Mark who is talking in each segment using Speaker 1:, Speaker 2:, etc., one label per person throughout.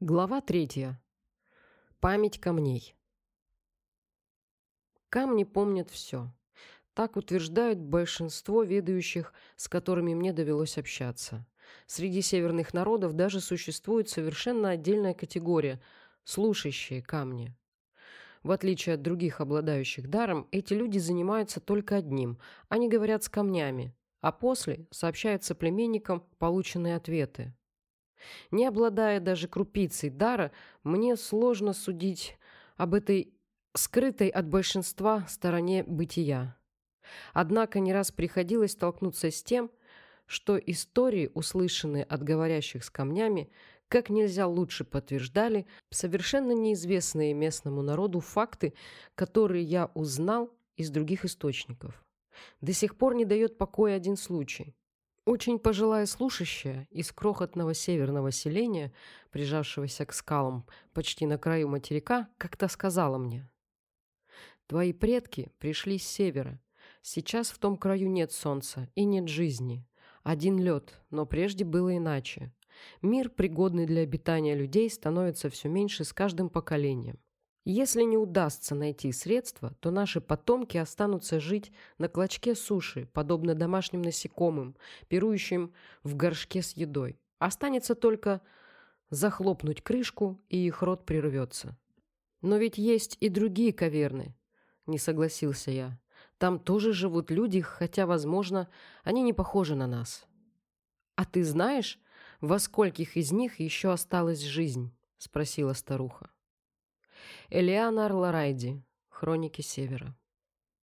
Speaker 1: Глава третья. Память камней. Камни помнят все. Так утверждают большинство ведающих, с которыми мне довелось общаться. Среди северных народов даже существует совершенно отдельная категория – слушающие камни. В отличие от других обладающих даром, эти люди занимаются только одним – они говорят с камнями, а после сообщают соплеменникам полученные ответы. Не обладая даже крупицей дара, мне сложно судить об этой скрытой от большинства стороне бытия. Однако не раз приходилось столкнуться с тем, что истории, услышанные от говорящих с камнями, как нельзя лучше подтверждали совершенно неизвестные местному народу факты, которые я узнал из других источников. До сих пор не дает покоя один случай. Очень пожилая слушающая из крохотного северного селения, прижавшегося к скалам почти на краю материка, как-то сказала мне. «Твои предки пришли с севера. Сейчас в том краю нет солнца и нет жизни. Один лед, но прежде было иначе. Мир, пригодный для обитания людей, становится все меньше с каждым поколением. Если не удастся найти средства, то наши потомки останутся жить на клочке суши, подобно домашним насекомым, пирующим в горшке с едой. Останется только захлопнуть крышку, и их рот прервется. Но ведь есть и другие каверны, не согласился я. Там тоже живут люди, хотя, возможно, они не похожи на нас. А ты знаешь, во скольких из них еще осталась жизнь? спросила старуха. Элианар Ларайди. Хроники Севера.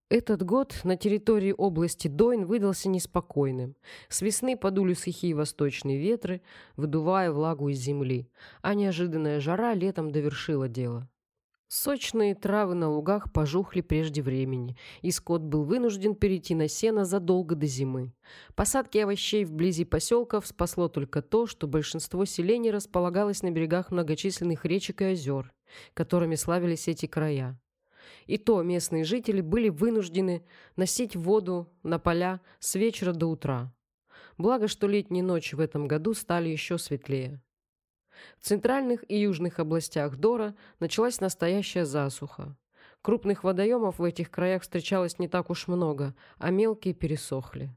Speaker 1: Этот год на территории области Дойн выдался неспокойным. С весны подули сухие восточные ветры, выдувая влагу из земли, а неожиданная жара летом довершила дело. Сочные травы на лугах пожухли прежде времени, и скот был вынужден перейти на сено задолго до зимы. Посадки овощей вблизи поселков спасло только то, что большинство селений располагалось на берегах многочисленных речек и озер, которыми славились эти края. И то местные жители были вынуждены носить воду на поля с вечера до утра. Благо, что летние ночи в этом году стали еще светлее. В центральных и южных областях Дора началась настоящая засуха. Крупных водоемов в этих краях встречалось не так уж много, а мелкие пересохли.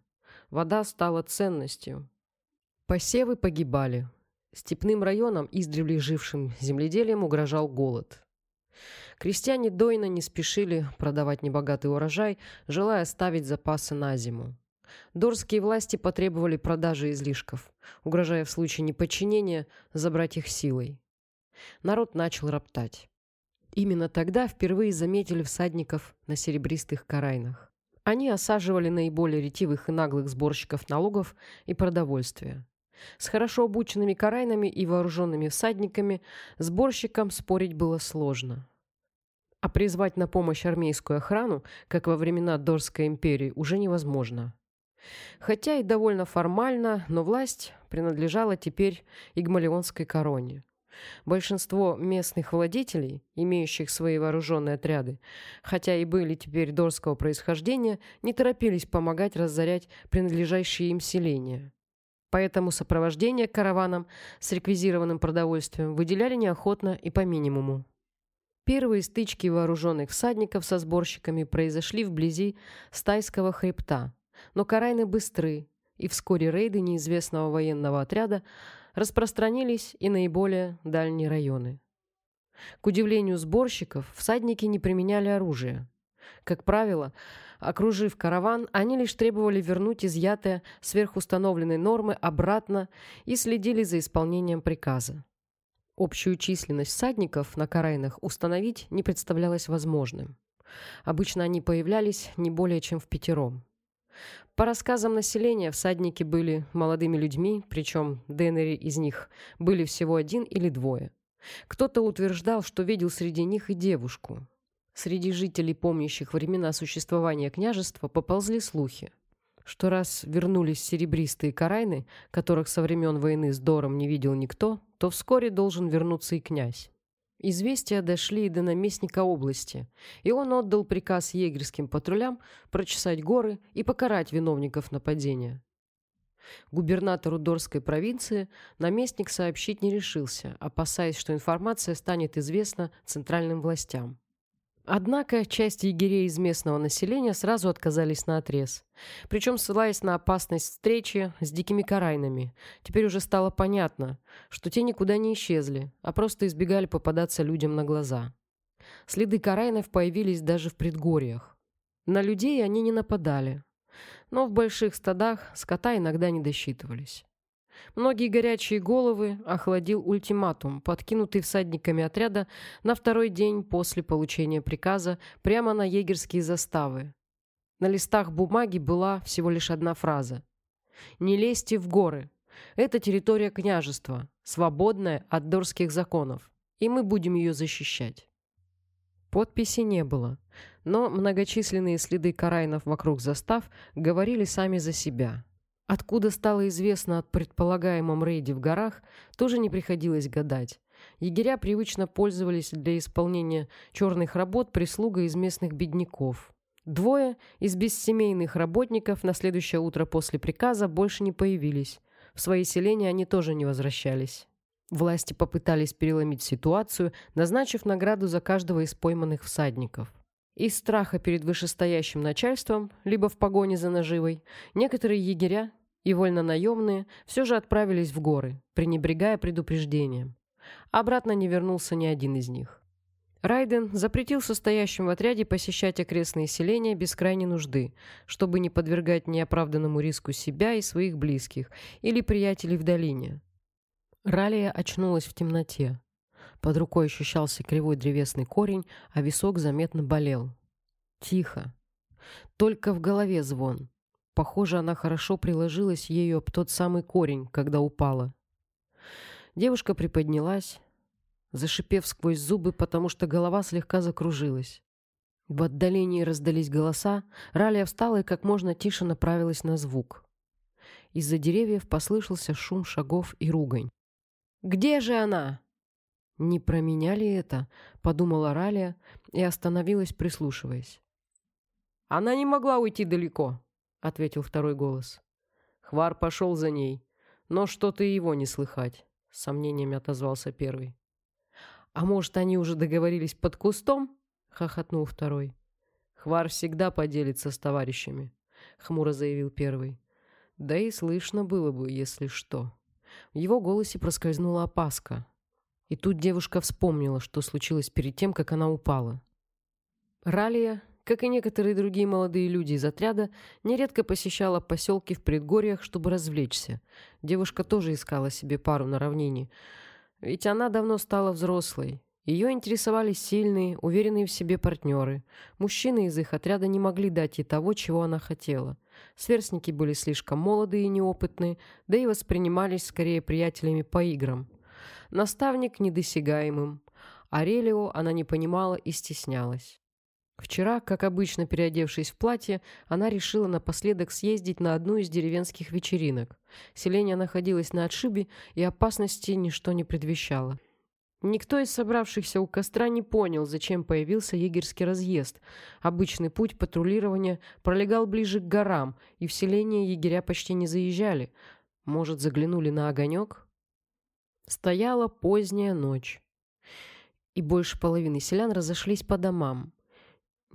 Speaker 1: Вода стала ценностью. Посевы погибали. Степным районам, издревле жившим земледелием, угрожал голод. Крестьяне Дойна не спешили продавать небогатый урожай, желая ставить запасы на зиму. Дорские власти потребовали продажи излишков, угрожая в случае неподчинения забрать их силой. Народ начал роптать. Именно тогда впервые заметили всадников на серебристых карайнах. Они осаживали наиболее ретивых и наглых сборщиков налогов и продовольствия. С хорошо обученными карайнами и вооруженными всадниками сборщикам спорить было сложно. А призвать на помощь армейскую охрану, как во времена Дорской империи, уже невозможно. Хотя и довольно формально, но власть принадлежала теперь Игмалионской короне. Большинство местных владетелей, имеющих свои вооруженные отряды, хотя и были теперь дорского происхождения, не торопились помогать разорять принадлежащие им селения. Поэтому сопровождение караваном с реквизированным продовольствием выделяли неохотно и по минимуму. Первые стычки вооруженных всадников со сборщиками произошли вблизи Стайского хребта, но карайны быстры, и вскоре рейды неизвестного военного отряда распространились и наиболее дальние районы. К удивлению сборщиков, всадники не применяли оружие. Как правило, окружив караван, они лишь требовали вернуть изъятые сверхустановленной нормы обратно и следили за исполнением приказа. Общую численность всадников на карайнах установить не представлялось возможным. Обычно они появлялись не более чем в пятером. По рассказам населения, всадники были молодыми людьми, причем Деннери из них были всего один или двое. Кто-то утверждал, что видел среди них и девушку. Среди жителей, помнящих времена существования княжества, поползли слухи, что раз вернулись серебристые карайны, которых со времен войны с Дором не видел никто, то вскоре должен вернуться и князь. Известия дошли и до наместника области, и он отдал приказ егерским патрулям прочесать горы и покарать виновников нападения. Губернатору Дорской провинции наместник сообщить не решился, опасаясь, что информация станет известна центральным властям. Однако часть егерей из местного населения сразу отказались на отрез. Причем ссылаясь на опасность встречи с дикими карайнами. Теперь уже стало понятно, что те никуда не исчезли, а просто избегали попадаться людям на глаза. Следы карайнов появились даже в предгорьях. На людей они не нападали. Но в больших стадах скота иногда не досчитывались. Многие горячие головы охладил ультиматум, подкинутый всадниками отряда на второй день после получения приказа прямо на егерские заставы. На листах бумаги была всего лишь одна фраза. «Не лезьте в горы. Это территория княжества, свободная от дорских законов, и мы будем ее защищать». Подписи не было, но многочисленные следы карайнов вокруг застав говорили сами за себя – Откуда стало известно о предполагаемом рейде в горах, тоже не приходилось гадать. Егеря привычно пользовались для исполнения черных работ прислугой из местных бедняков. Двое из бессемейных работников на следующее утро после приказа больше не появились. В свои селения они тоже не возвращались. Власти попытались переломить ситуацию, назначив награду за каждого из пойманных всадников. Из страха перед вышестоящим начальством, либо в погоне за наживой, некоторые егеря и вольнонаемные все же отправились в горы, пренебрегая предупреждением. Обратно не вернулся ни один из них. Райден запретил состоящим в отряде посещать окрестные селения без крайней нужды, чтобы не подвергать неоправданному риску себя и своих близких или приятелей в долине. Ралия очнулась в темноте. Под рукой ощущался кривой древесный корень, а висок заметно болел. Тихо. Только в голове звон. Похоже, она хорошо приложилась ею об тот самый корень, когда упала. Девушка приподнялась, зашипев сквозь зубы, потому что голова слегка закружилась. В отдалении раздались голоса, Ралия встала и как можно тише направилась на звук. Из-за деревьев послышался шум шагов и ругань. «Где же она?» «Не про меня ли это?» — подумала Ралия и остановилась, прислушиваясь. «Она не могла уйти далеко», — ответил второй голос. Хвар пошел за ней, но что-то его не слыхать, — с сомнениями отозвался первый. «А может, они уже договорились под кустом?» — хохотнул второй. «Хвар всегда поделится с товарищами», — хмуро заявил первый. «Да и слышно было бы, если что». В его голосе проскользнула опаска, и тут девушка вспомнила, что случилось перед тем, как она упала. Ралия, как и некоторые другие молодые люди из отряда, нередко посещала поселки в предгорьях, чтобы развлечься. Девушка тоже искала себе пару на равнине. Ведь она давно стала взрослой. Ее интересовали сильные, уверенные в себе партнеры. Мужчины из их отряда не могли дать ей того, чего она хотела. Сверстники были слишком молодые и неопытные, да и воспринимались скорее приятелями по играм. Наставник недосягаемым. Арелио она не понимала и стеснялась. Вчера, как обычно переодевшись в платье, она решила напоследок съездить на одну из деревенских вечеринок. Селение находилось на отшибе, и опасности ничто не предвещало. Никто из собравшихся у костра не понял, зачем появился егерский разъезд. Обычный путь патрулирования пролегал ближе к горам, и в селение егеря почти не заезжали. Может, заглянули на огонек? Стояла поздняя ночь, и больше половины селян разошлись по домам.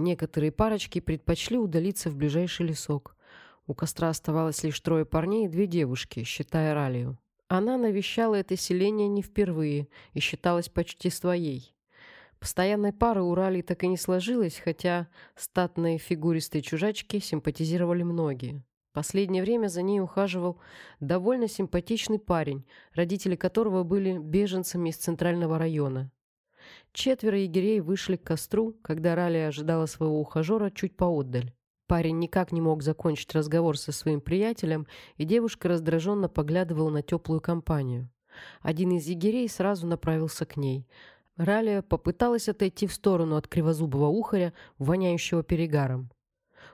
Speaker 1: Некоторые парочки предпочли удалиться в ближайший лесок. У костра оставалось лишь трое парней и две девушки, считая Ралию. Она навещала это селение не впервые и считалась почти своей. Постоянной пары у Ралии так и не сложилось, хотя статные фигуристые чужачки симпатизировали многие. Последнее время за ней ухаживал довольно симпатичный парень, родители которого были беженцами из центрального района. Четверо егерей вышли к костру, когда Ралия ожидала своего ухажера чуть поотдаль. Парень никак не мог закончить разговор со своим приятелем, и девушка раздраженно поглядывала на теплую компанию. Один из егерей сразу направился к ней. Ралия попыталась отойти в сторону от кривозубого ухаря, воняющего перегаром.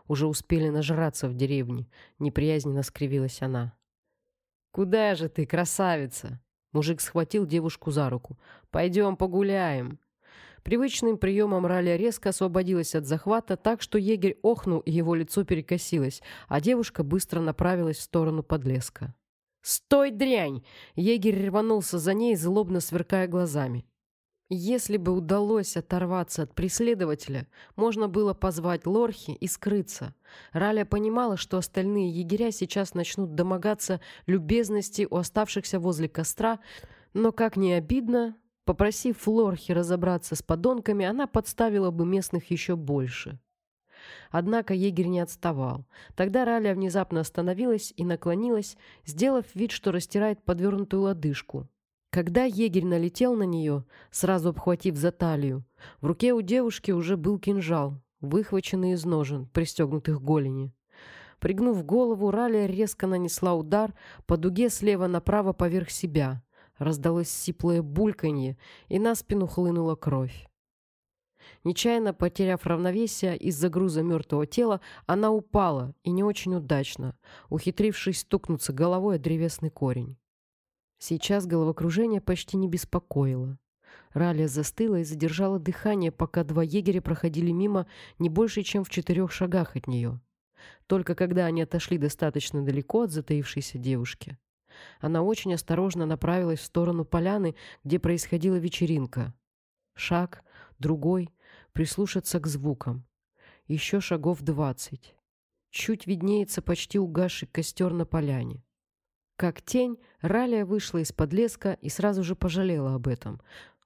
Speaker 1: Уже успели нажраться в деревне. Неприязненно скривилась она. «Куда же ты, красавица?» Мужик схватил девушку за руку. «Пойдем погуляем». Привычным приемом Раля резко освободилась от захвата, так что егерь охнул и его лицо перекосилось, а девушка быстро направилась в сторону подлеска. «Стой, дрянь!» Егерь рванулся за ней, злобно сверкая глазами. Если бы удалось оторваться от преследователя, можно было позвать Лорхи и скрыться. Раля понимала, что остальные егеря сейчас начнут домогаться любезности у оставшихся возле костра, но, как ни обидно, попросив Лорхи разобраться с подонками, она подставила бы местных еще больше. Однако егерь не отставал. Тогда Раля внезапно остановилась и наклонилась, сделав вид, что растирает подвернутую лодыжку. Когда егерь налетел на нее, сразу обхватив за талию, в руке у девушки уже был кинжал, выхваченный из ножен, пристегнутых к голени. Пригнув голову, Ралия резко нанесла удар по дуге слева направо поверх себя. Раздалось сиплое бульканье, и на спину хлынула кровь. Нечаянно потеряв равновесие из-за груза мертвого тела, она упала, и не очень удачно, ухитрившись стукнуться головой о древесный корень. Сейчас головокружение почти не беспокоило. Ралия застыла и задержала дыхание, пока два егеря проходили мимо не больше, чем в четырех шагах от нее. Только когда они отошли достаточно далеко от затаившейся девушки, она очень осторожно направилась в сторону поляны, где происходила вечеринка. Шаг, другой, прислушаться к звукам. Еще шагов двадцать. Чуть виднеется почти угасший костер на поляне. Как тень, Ралия вышла из-под леска и сразу же пожалела об этом.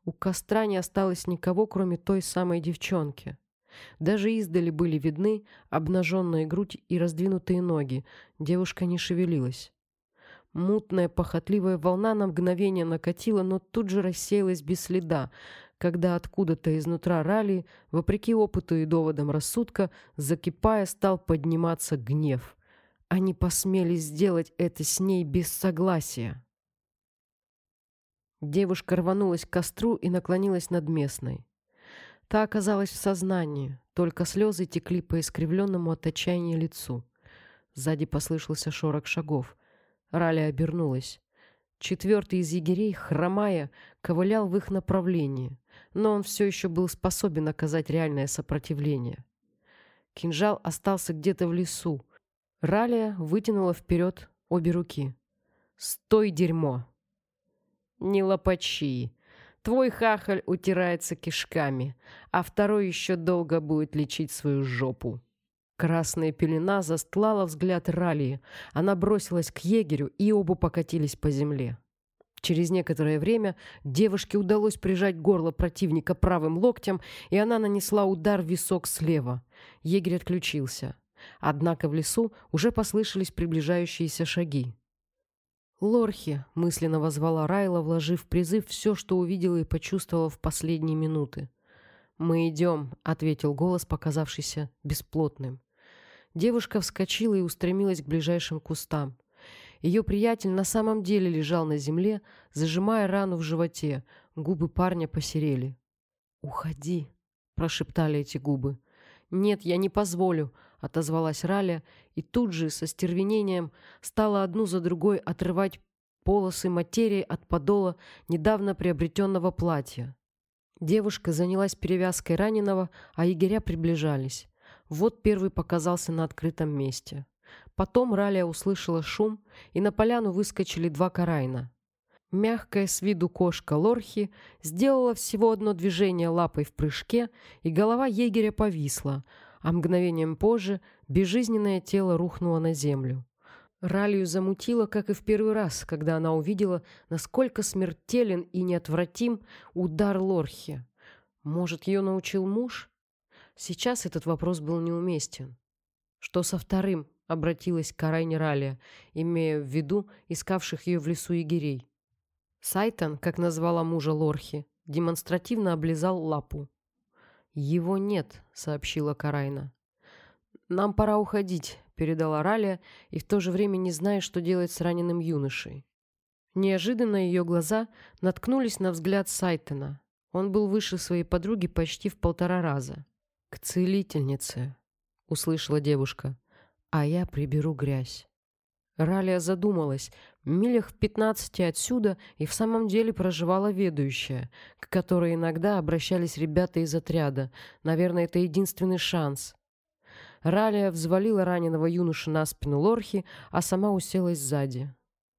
Speaker 1: У костра не осталось никого, кроме той самой девчонки. Даже издали были видны обнаженная грудь и раздвинутые ноги. Девушка не шевелилась. Мутная, похотливая волна на мгновение накатила, но тут же рассеялась без следа, когда откуда-то изнутра Ралии, вопреки опыту и доводам рассудка, закипая, стал подниматься гнев — они посмели сделать это с ней без согласия. Девушка рванулась к костру и наклонилась над местной. Та оказалась в сознании, только слезы текли по искривленному от отчаяния лицу. Сзади послышался шорох шагов. Раля обернулась. Четвертый из егерей, хромая, ковылял в их направлении, но он все еще был способен оказать реальное сопротивление. Кинжал остался где-то в лесу, Ралия вытянула вперед обе руки. «Стой, дерьмо!» «Не лопачи. Твой хахаль утирается кишками, а второй еще долго будет лечить свою жопу». Красная пелена застлала взгляд Ралии. Она бросилась к егерю, и оба покатились по земле. Через некоторое время девушке удалось прижать горло противника правым локтем, и она нанесла удар в висок слева. Егерь отключился. Однако в лесу уже послышались приближающиеся шаги. «Лорхи!» — мысленно возвала Райла, вложив в призыв все, что увидела и почувствовала в последние минуты. «Мы идем», — ответил голос, показавшийся бесплотным. Девушка вскочила и устремилась к ближайшим кустам. Ее приятель на самом деле лежал на земле, зажимая рану в животе. Губы парня посерели. «Уходи», — прошептали эти губы. «Нет, я не позволю», — отозвалась Раля, и тут же со стервенением стала одну за другой отрывать полосы материи от подола недавно приобретенного платья. Девушка занялась перевязкой раненого, а егеря приближались. Вот первый показался на открытом месте. Потом Ралия услышала шум, и на поляну выскочили два карайна. Мягкая с виду кошка Лорхи сделала всего одно движение лапой в прыжке, и голова егеря повисла, а мгновением позже безжизненное тело рухнуло на землю. Ралью замутило, как и в первый раз, когда она увидела, насколько смертелен и неотвратим удар Лорхи. Может, ее научил муж? Сейчас этот вопрос был неуместен. Что со вторым? Обратилась к Арайне Ралия, имея в виду искавших ее в лесу егерей. Сайтон, как назвала мужа Лорхи, демонстративно облизал лапу. «Его нет», — сообщила Карайна. «Нам пора уходить», — передала Ралия, и в то же время не зная, что делать с раненым юношей. Неожиданно ее глаза наткнулись на взгляд Сайтона. Он был выше своей подруги почти в полтора раза. «К целительнице», — услышала девушка, — «а я приберу грязь». Ралия задумалась, Милях в пятнадцати отсюда и в самом деле проживала ведущая, к которой иногда обращались ребята из отряда. Наверное, это единственный шанс. Ралия взвалила раненого юношу на спину Лорхи, а сама уселась сзади.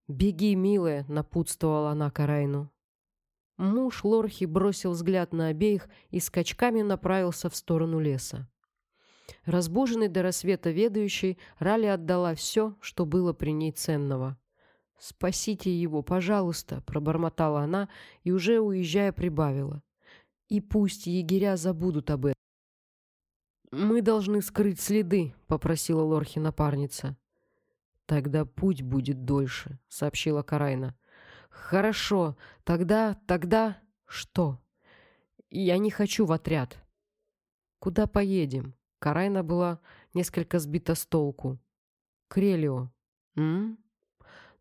Speaker 1: «Беги, милая!» — напутствовала она Карайну. Муж Лорхи бросил взгляд на обеих и скачками направился в сторону леса. Разбуженный до рассвета ведающий, Рали отдала все, что было при ней ценного. «Спасите его, пожалуйста», — пробормотала она и, уже уезжая, прибавила. «И пусть егеря забудут об этом». «Мы должны скрыть следы», — попросила Лорхи напарница. «Тогда путь будет дольше», — сообщила Карайна. «Хорошо, тогда, тогда...» «Что?» «Я не хочу в отряд». «Куда поедем?» Карайна была несколько сбита с толку. «Крелио». «М?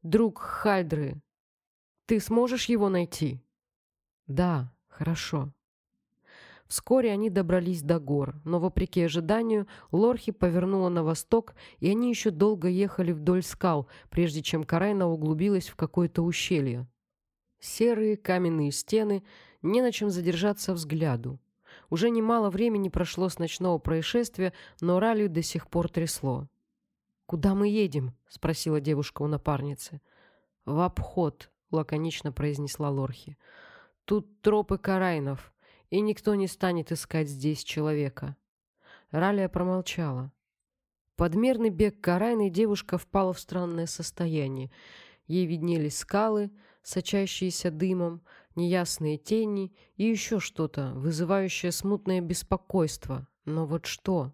Speaker 1: друг Хальдры. Ты сможешь его найти?» «Да, хорошо». Вскоре они добрались до гор, но, вопреки ожиданию, Лорхи повернула на восток, и они еще долго ехали вдоль скал, прежде чем Карайна углубилась в какое-то ущелье. Серые каменные стены, не на чем задержаться взгляду. Уже немало времени прошло с ночного происшествия, но Ралью до сих пор трясло. «Куда мы едем?» — спросила девушка у напарницы. «В обход», — лаконично произнесла Лорхи. «Тут тропы Карайнов, и никто не станет искать здесь человека». Ралия промолчала. Подмерный бег Карайны девушка впала в странное состояние. Ей виднелись скалы, сочащиеся дымом, неясные тени и еще что-то, вызывающее смутное беспокойство. Но вот что?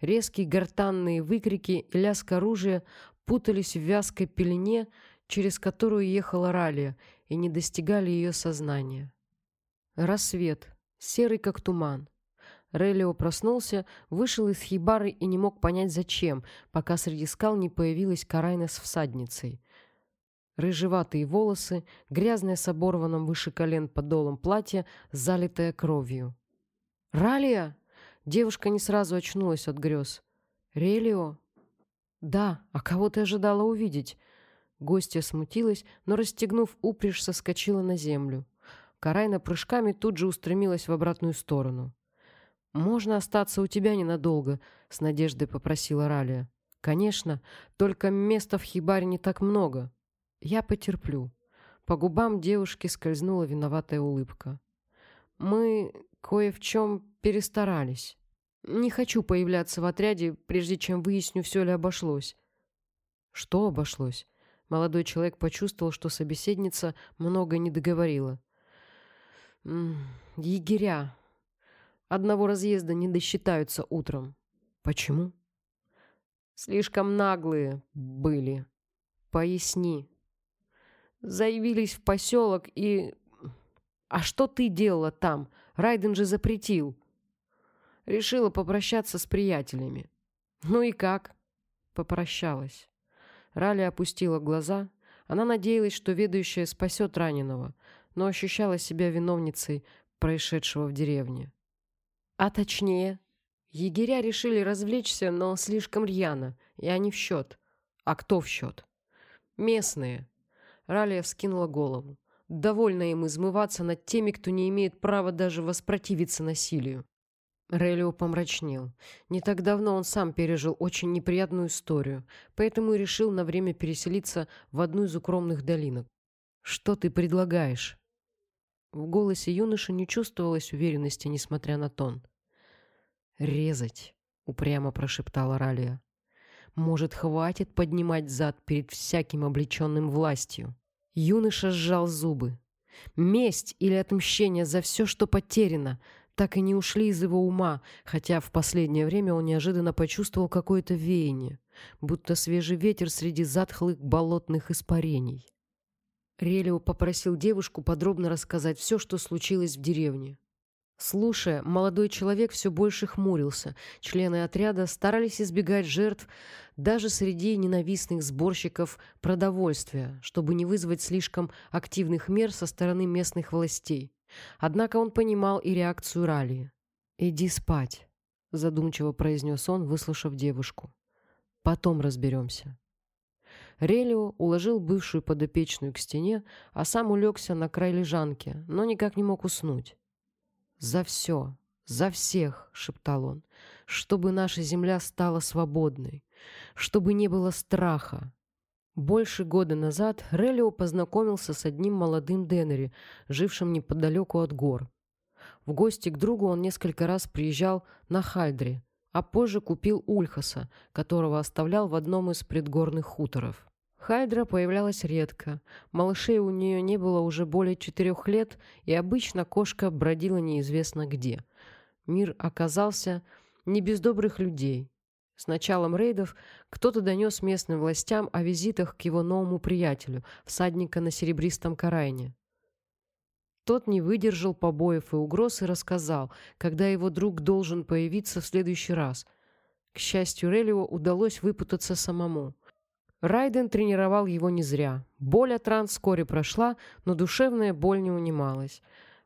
Speaker 1: Резкие гортанные выкрики и лязг оружия путались в вязкой пелене, через которую ехала Ралия, и не достигали ее сознания. Рассвет, серый как туман. Релио проснулся, вышел из хибары и не мог понять зачем, пока среди скал не появилась Карайна с всадницей. Рыжеватые волосы, грязная с оборванным выше колен подолом платья, залитая кровью. «Ралия!» Девушка не сразу очнулась от грез. «Релио?» «Да, а кого ты ожидала увидеть?» Гостья смутилась, но, расстегнув упряжь, соскочила на землю. Карайна прыжками тут же устремилась в обратную сторону. «Можно остаться у тебя ненадолго?» — с надеждой попросила Ралия. «Конечно, только места в хибаре не так много. Я потерплю». По губам девушки скользнула виноватая улыбка. «Мы кое в чем перестарались. Не хочу появляться в отряде, прежде чем выясню, все ли обошлось». «Что обошлось?» Молодой человек почувствовал, что собеседница много не договорила. «Егеря. Одного разъезда не досчитаются утром». «Почему?» «Слишком наглые были. Поясни». Заявились в поселок и «А что ты делала там? Райден же запретил». Решила попрощаться с приятелями. «Ну и как?» Попрощалась. Ралли опустила глаза. Она надеялась, что ведущая спасет раненого, но ощущала себя виновницей происшедшего в деревне. А точнее, егеря решили развлечься, но слишком рьяно, и они в счет. А кто в счет? Местные. Ралия вскинула голову. Довольно им измываться над теми, кто не имеет права даже воспротивиться насилию. Релио помрачнел. Не так давно он сам пережил очень неприятную историю, поэтому и решил на время переселиться в одну из укромных долинок. «Что ты предлагаешь?» В голосе юноши не чувствовалось уверенности, несмотря на тон. «Резать», — упрямо прошептала Ралия. «Может, хватит поднимать зад перед всяким облеченным властью?» Юноша сжал зубы. Месть или отмщение за все, что потеряно, так и не ушли из его ума, хотя в последнее время он неожиданно почувствовал какое-то веяние, будто свежий ветер среди затхлых болотных испарений. Релио попросил девушку подробно рассказать все, что случилось в деревне. Слушая, молодой человек все больше хмурился. Члены отряда старались избегать жертв даже среди ненавистных сборщиков продовольствия, чтобы не вызвать слишком активных мер со стороны местных властей. Однако он понимал и реакцию Ралии. «Иди спать», — задумчиво произнес он, выслушав девушку. «Потом разберемся». Релио уложил бывшую подопечную к стене, а сам улегся на край лежанки, но никак не мог уснуть. «За все, за всех!» — шептал он. «Чтобы наша земля стала свободной, чтобы не было страха». Больше года назад Релио познакомился с одним молодым Деннери, жившим неподалеку от гор. В гости к другу он несколько раз приезжал на Хальдре, а позже купил Ульхаса, которого оставлял в одном из предгорных хуторов. Хайдра появлялась редко, малышей у нее не было уже более четырех лет, и обычно кошка бродила неизвестно где. Мир оказался не без добрых людей. С началом рейдов кто-то донес местным властям о визитах к его новому приятелю, всадника на серебристом карайне. Тот не выдержал побоев и угроз и рассказал, когда его друг должен появиться в следующий раз. К счастью, Релио удалось выпутаться самому. Райден тренировал его не зря. Боль от ран вскоре прошла, но душевная боль не унималась.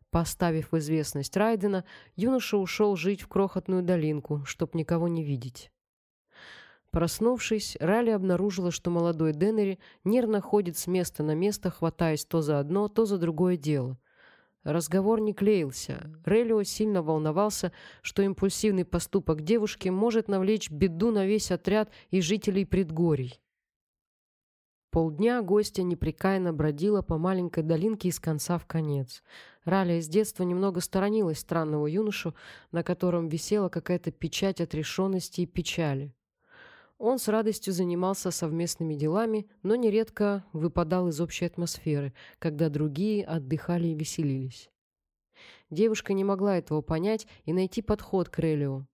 Speaker 1: Поставив в известность Райдена, юноша ушел жить в крохотную долинку, чтоб никого не видеть. Проснувшись, Ралли обнаружила, что молодой Деннери нервно ходит с места на место, хватаясь то за одно, то за другое дело — Разговор не клеился. Релио сильно волновался, что импульсивный поступок девушки может навлечь беду на весь отряд и жителей предгорий. Полдня гостья непрекаянно бродила по маленькой долинке из конца в конец. Ралия с детства немного сторонилась странного юношу, на котором висела какая-то печать отрешенности и печали. Он с радостью занимался совместными делами, но нередко выпадал из общей атмосферы, когда другие отдыхали и веселились. Девушка не могла этого понять и найти подход к Релио,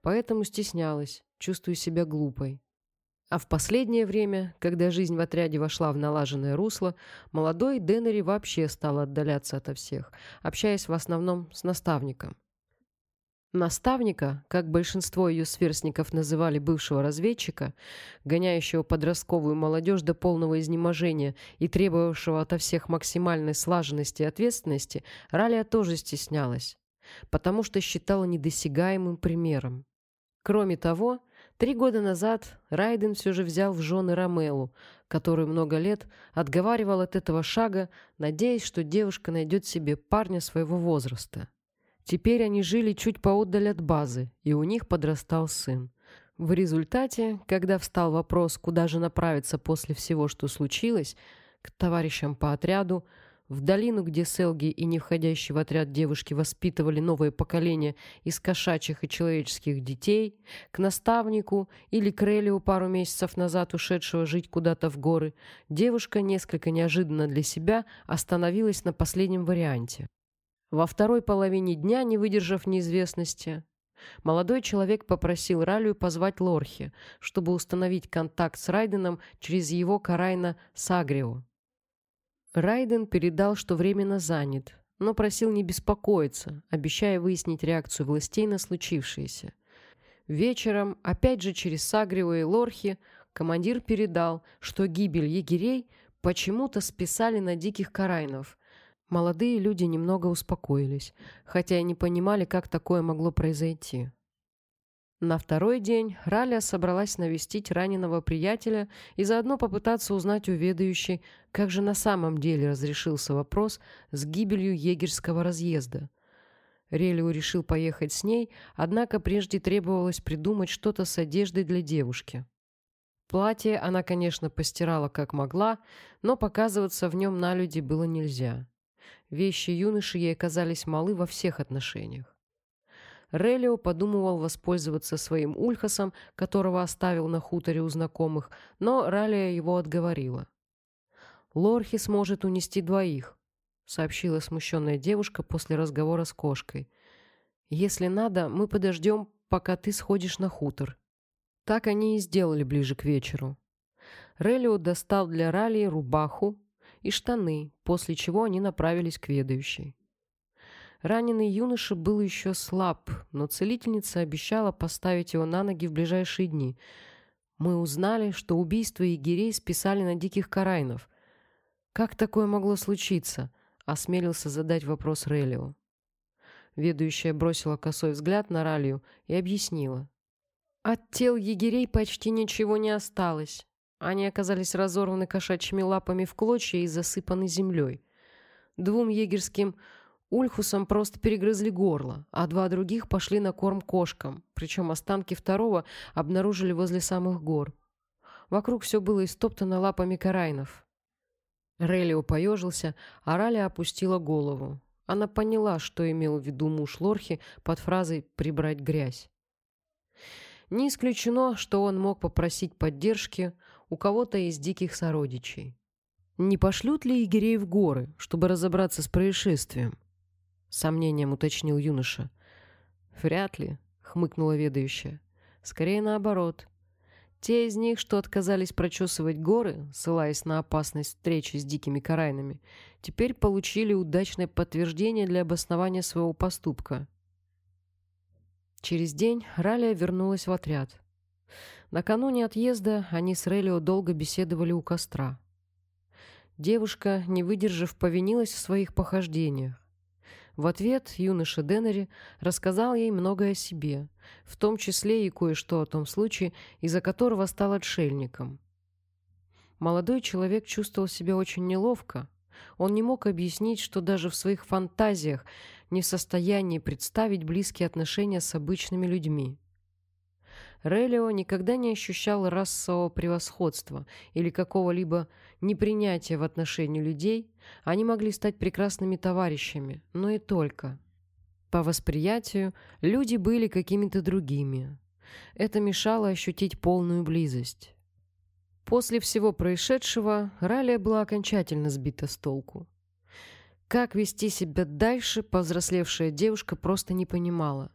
Speaker 1: поэтому стеснялась, чувствуя себя глупой. А в последнее время, когда жизнь в отряде вошла в налаженное русло, молодой Деннери вообще стал отдаляться ото всех, общаясь в основном с наставником. Наставника, как большинство ее сверстников называли бывшего разведчика, гоняющего подростковую молодежь до полного изнеможения и требовавшего ото всех максимальной слаженности и ответственности, Ралия тоже стеснялась, потому что считала недосягаемым примером. Кроме того, три года назад Райден все же взял в жены Ромелу, которую много лет отговаривал от этого шага, надеясь, что девушка найдет себе парня своего возраста. Теперь они жили чуть поотдаль от базы, и у них подрастал сын. В результате, когда встал вопрос, куда же направиться после всего, что случилось, к товарищам по отряду, в долину, где Селги и не входящие в отряд девушки воспитывали новое поколение из кошачьих и человеческих детей, к наставнику или к Релиу пару месяцев назад ушедшего жить куда-то в горы, девушка несколько неожиданно для себя остановилась на последнем варианте. Во второй половине дня, не выдержав неизвестности, молодой человек попросил Ралию позвать Лорхи, чтобы установить контакт с Райденом через его Карайна Сагрио. Райден передал, что временно занят, но просил не беспокоиться, обещая выяснить реакцию властей на случившееся. Вечером, опять же через Сагрио и Лорхи, командир передал, что гибель егерей почему-то списали на диких карайнов – Молодые люди немного успокоились, хотя и не понимали, как такое могло произойти. На второй день Ралия собралась навестить раненого приятеля и заодно попытаться узнать у ведающей, как же на самом деле разрешился вопрос с гибелью егерского разъезда. Релио решил поехать с ней, однако прежде требовалось придумать что-то с одеждой для девушки. Платье она, конечно, постирала как могла, но показываться в нем на люди было нельзя. Вещи юноши ей оказались малы во всех отношениях. Релио подумывал воспользоваться своим ульхасом, которого оставил на хуторе у знакомых, но Ралия его отговорила. «Лорхи сможет унести двоих», — сообщила смущенная девушка после разговора с кошкой. «Если надо, мы подождем, пока ты сходишь на хутор». Так они и сделали ближе к вечеру. Релио достал для Ралии рубаху, и штаны, после чего они направились к ведающей. Раненый юноша был еще слаб, но целительница обещала поставить его на ноги в ближайшие дни. Мы узнали, что убийство егерей списали на диких карайнов. Как такое могло случиться? Осмелился задать вопрос Релио. Ведущая бросила косой взгляд на Ралию и объяснила. От тел егерей почти ничего не осталось. Они оказались разорваны кошачьими лапами в клочья и засыпаны землей. Двум егерским ульхусам просто перегрызли горло, а два других пошли на корм кошкам, причем останки второго обнаружили возле самых гор. Вокруг все было истоптано лапами карайнов. Релио поежился, а Раля опустила голову. Она поняла, что имел в виду муж Лорхи под фразой «прибрать грязь». Не исключено, что он мог попросить поддержки у кого-то из диких сородичей. Не пошлют ли егерей в горы, чтобы разобраться с происшествием? Сомнением уточнил юноша. Вряд ли, хмыкнула ведающая. Скорее наоборот. Те из них, что отказались прочесывать горы, ссылаясь на опасность встречи с дикими карайнами, теперь получили удачное подтверждение для обоснования своего поступка. Через день Ралия вернулась в отряд. Накануне отъезда они с Релио долго беседовали у костра. Девушка, не выдержав, повинилась в своих похождениях. В ответ юноша Деннери рассказал ей многое о себе, в том числе и кое-что о том случае, из-за которого стал отшельником. Молодой человек чувствовал себя очень неловко. Он не мог объяснить, что даже в своих фантазиях не в состоянии представить близкие отношения с обычными людьми. Релио никогда не ощущал расового превосходства или какого-либо непринятия в отношении людей, они могли стать прекрасными товарищами, но и только. По восприятию люди были какими-то другими. Это мешало ощутить полную близость. После всего происшедшего Ралия была окончательно сбита с толку. Как вести себя дальше, повзрослевшая девушка просто не понимала.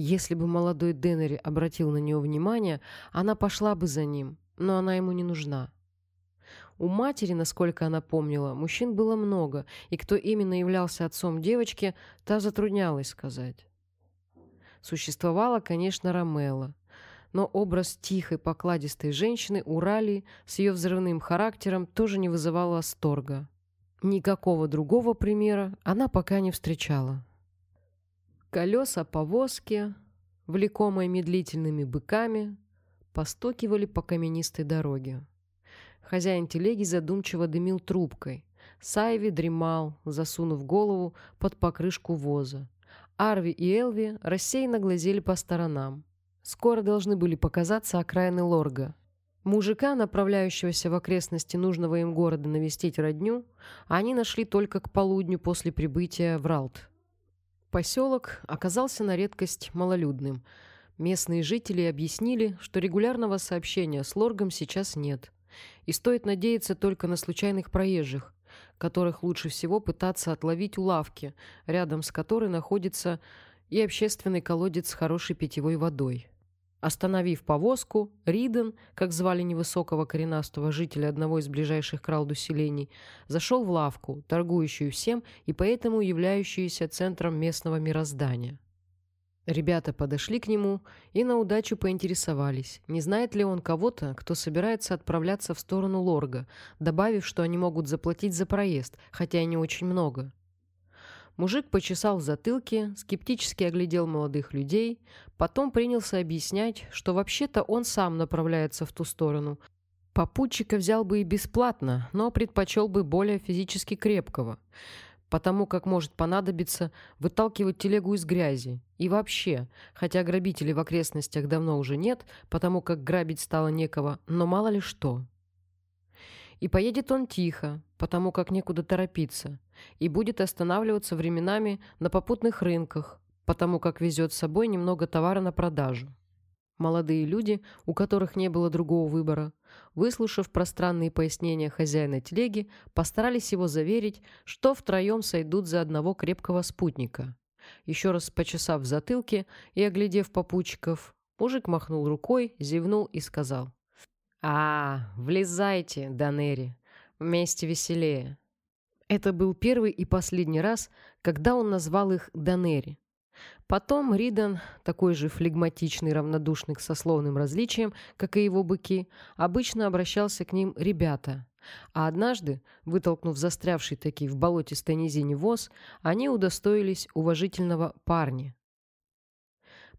Speaker 1: Если бы молодой Деннери обратил на нее внимание, она пошла бы за ним, но она ему не нужна. У матери, насколько она помнила, мужчин было много, и кто именно являлся отцом девочки, та затруднялась сказать. Существовала, конечно, Ромела, но образ тихой, покладистой женщины Уралии с ее взрывным характером тоже не вызывал восторга. Никакого другого примера она пока не встречала. Колеса повозки, влекомые медлительными быками, постукивали по каменистой дороге. Хозяин телеги задумчиво дымил трубкой. Сайви дремал, засунув голову под покрышку воза. Арви и Элви рассеянно глазели по сторонам. Скоро должны были показаться окраины Лорга. Мужика, направляющегося в окрестности нужного им города навестить родню, они нашли только к полудню после прибытия в Ралт. Поселок оказался на редкость малолюдным. Местные жители объяснили, что регулярного сообщения с Лоргом сейчас нет. И стоит надеяться только на случайных проезжих, которых лучше всего пытаться отловить у лавки, рядом с которой находится и общественный колодец с хорошей питьевой водой. Остановив повозку, Риден, как звали невысокого коренастого жителя одного из ближайших к Ралду селений, зашел в лавку, торгующую всем и поэтому являющуюся центром местного мироздания. Ребята подошли к нему и на удачу поинтересовались, не знает ли он кого-то, кто собирается отправляться в сторону Лорга, добавив, что они могут заплатить за проезд, хотя и не очень много. Мужик почесал в затылке, скептически оглядел молодых людей, потом принялся объяснять, что вообще-то он сам направляется в ту сторону. Попутчика взял бы и бесплатно, но предпочел бы более физически крепкого, потому как может понадобиться выталкивать телегу из грязи. И вообще, хотя грабителей в окрестностях давно уже нет, потому как грабить стало некого, но мало ли что. И поедет он тихо, потому как некуда торопиться, и будет останавливаться временами на попутных рынках, потому как везет с собой немного товара на продажу. Молодые люди, у которых не было другого выбора, выслушав пространные пояснения хозяина телеги, постарались его заверить, что втроем сойдут за одного крепкого спутника. Еще раз почесав в затылке и оглядев попутчиков, мужик махнул рукой, зевнул и сказал. «А, влезайте, Данери, вместе веселее». Это был первый и последний раз, когда он назвал их Данери. Потом Ридан, такой же флегматичный, равнодушный к сословным различиям, как и его быки, обычно обращался к ним «ребята». А однажды, вытолкнув застрявший таки в болотистой низине воз, они удостоились уважительного парня.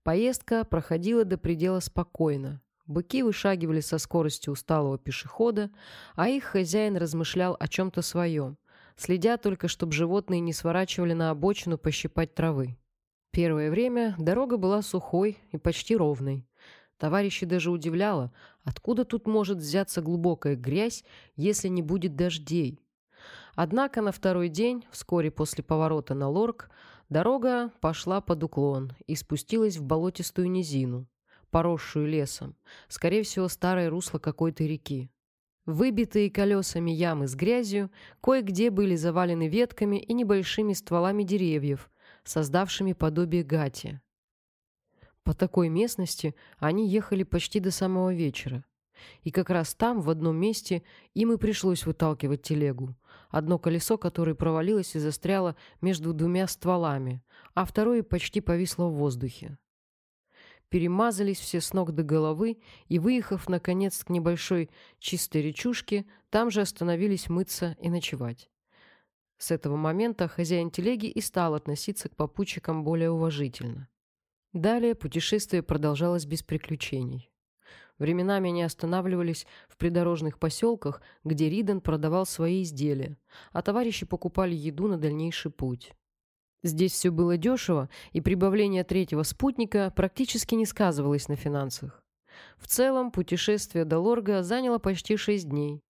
Speaker 1: Поездка проходила до предела спокойно. Быки вышагивали со скоростью усталого пешехода, а их хозяин размышлял о чем-то своем, следя только, чтобы животные не сворачивали на обочину пощипать травы. Первое время дорога была сухой и почти ровной. Товарищи даже удивляло, откуда тут может взяться глубокая грязь, если не будет дождей. Однако на второй день, вскоре после поворота на Лорк, дорога пошла под уклон и спустилась в болотистую низину, поросшую лесом, скорее всего, старое русло какой-то реки. Выбитые колесами ямы с грязью кое-где были завалены ветками и небольшими стволами деревьев, создавшими подобие гати. По такой местности они ехали почти до самого вечера. И как раз там, в одном месте, им и пришлось выталкивать телегу, одно колесо которой провалилось и застряло между двумя стволами, а второе почти повисло в воздухе. Перемазались все с ног до головы и, выехав, наконец, к небольшой чистой речушке, там же остановились мыться и ночевать. С этого момента хозяин телеги и стал относиться к попутчикам более уважительно. Далее путешествие продолжалось без приключений. Временами они останавливались в придорожных поселках, где Риден продавал свои изделия, а товарищи покупали еду на дальнейший путь. Здесь все было дешево, и прибавление третьего спутника практически не сказывалось на финансах. В целом, путешествие до Лорга заняло почти шесть дней,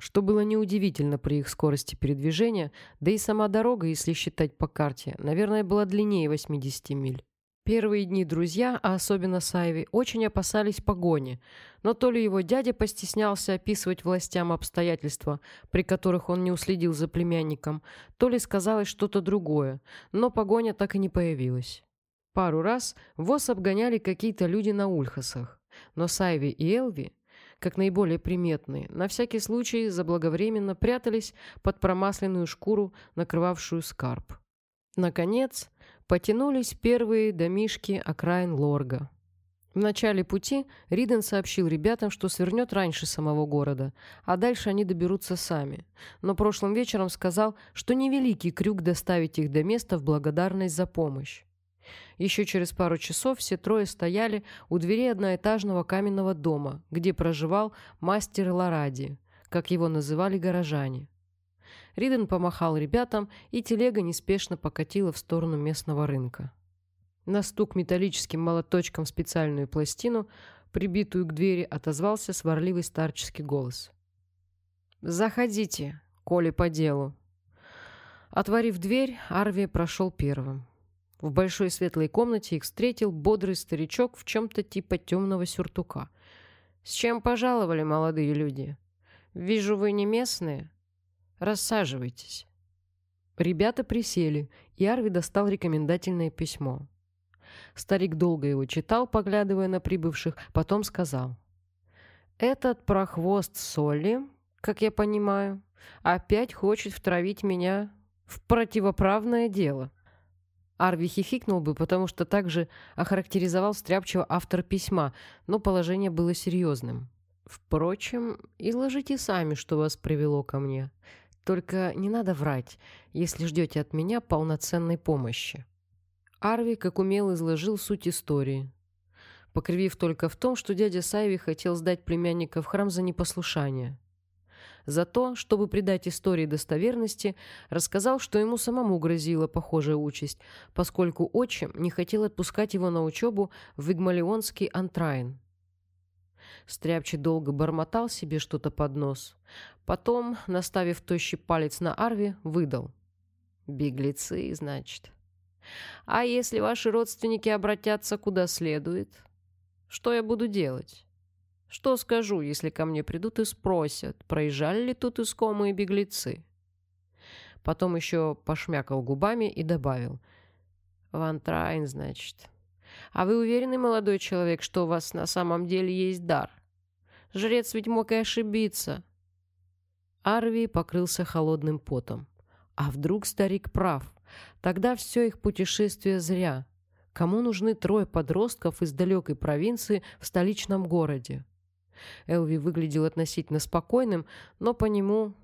Speaker 1: что было неудивительно при их скорости передвижения, да и сама дорога, если считать по карте, наверное, была длиннее 80 миль. Первые дни друзья, а особенно Сайви, очень опасались погони, но то ли его дядя постеснялся описывать властям обстоятельства, при которых он не уследил за племянником, то ли сказалось что-то другое, но погоня так и не появилась. Пару раз ВОЗ обгоняли какие-то люди на ульхасах, но Сайви и Элви, как наиболее приметные, на всякий случай заблаговременно прятались под промасленную шкуру, накрывавшую скарб. Наконец, потянулись первые домишки окраин Лорга. В начале пути Риден сообщил ребятам, что свернет раньше самого города, а дальше они доберутся сами. Но прошлым вечером сказал, что невеликий крюк доставить их до места в благодарность за помощь. Еще через пару часов все трое стояли у двери одноэтажного каменного дома, где проживал мастер Ларади, как его называли горожане. Риден помахал ребятам, и телега неспешно покатила в сторону местного рынка. На стук металлическим молоточком в специальную пластину, прибитую к двери, отозвался сварливый старческий голос. «Заходите, коли по делу». Отворив дверь, Арви прошел первым. В большой светлой комнате их встретил бодрый старичок в чем-то типа темного сюртука. «С чем пожаловали, молодые люди? Вижу, вы не местные?» Рассаживайтесь». Ребята присели, и Арви достал рекомендательное письмо. Старик долго его читал, поглядывая на прибывших, потом сказал. «Этот прохвост Солли, как я понимаю, опять хочет втравить меня в противоправное дело». Арви хихикнул бы, потому что также охарактеризовал стряпчиво автор письма, но положение было серьезным. «Впрочем, изложите сами, что вас привело ко мне. Только не надо врать, если ждете от меня полноценной помощи». Арви, как умел, изложил суть истории, покривив только в том, что дядя Сайви хотел сдать племянника в храм за непослушание. За то, чтобы придать истории достоверности, рассказал, что ему самому грозила похожая участь, поскольку отчим не хотел отпускать его на учебу в Вигмалионский Антрайн. Стряпчий долго бормотал себе что-то под нос. Потом, наставив тощий палец на Арви, выдал. «Беглецы, значит. А если ваши родственники обратятся куда следует? Что я буду делать? Что скажу, если ко мне придут и спросят, проезжали ли тут искомые беглецы?» Потом еще пошмякал губами и добавил. «Ван Трайн, значит. А вы уверены, молодой человек, что у вас на самом деле есть дар? Жрец ведь мог и ошибиться. Арви покрылся холодным потом. А вдруг старик прав? Тогда все их путешествие зря. Кому нужны трое подростков из далекой провинции в столичном городе? Элви выглядел относительно спокойным, но по нему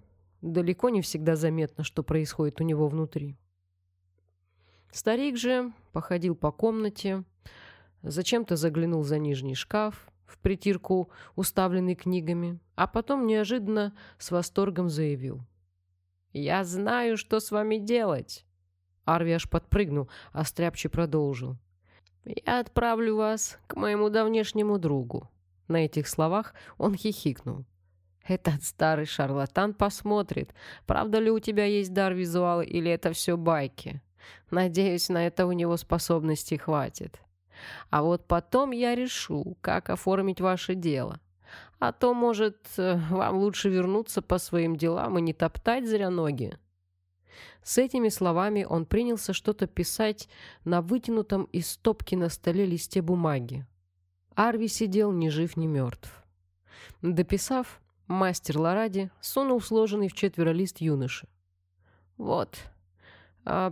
Speaker 1: далеко не всегда заметно, что происходит у него внутри. Старик же походил по комнате, зачем-то заглянул за нижний шкаф, в притирку уставленный книгами, а потом неожиданно с восторгом заявил. «Я знаю, что с вами делать!» Арви аж подпрыгнул, а Стряпчий продолжил. «Я отправлю вас к моему давнешнему другу». На этих словах он хихикнул. «Этот старый шарлатан посмотрит, правда ли у тебя есть дар визуала или это все байки. Надеюсь, на это у него способностей хватит. А вот потом я решу, как оформить ваше дело. А то, может, э, вам лучше вернуться по своим делам и не топтать зря ноги». С этими словами он принялся что-то писать на вытянутом из стопки на столе листе бумаги. Арви сидел ни жив, ни мертв. Дописав, мастер Ларади сунул сложенный в четверо лист юноши. «Вот,